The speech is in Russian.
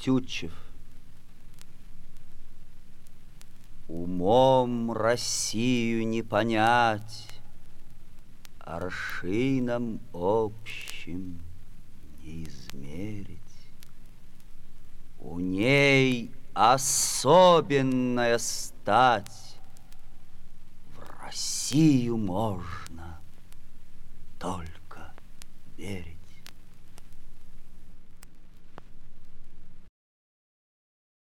Тютчев. Умом Россию не понять, Аршином общим не измерить. У ней особенная стать, В Россию можно только.